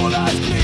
what I've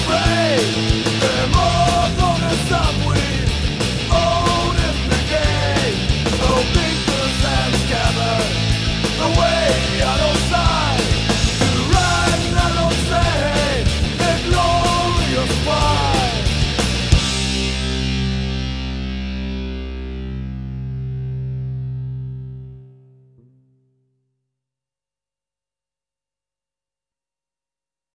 the brain, more than a subway.